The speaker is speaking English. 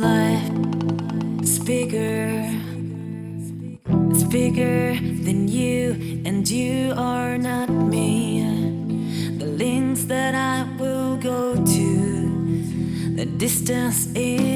life is bigger. It's bigger than you, and you are not me. The links that I will go to, the distance is.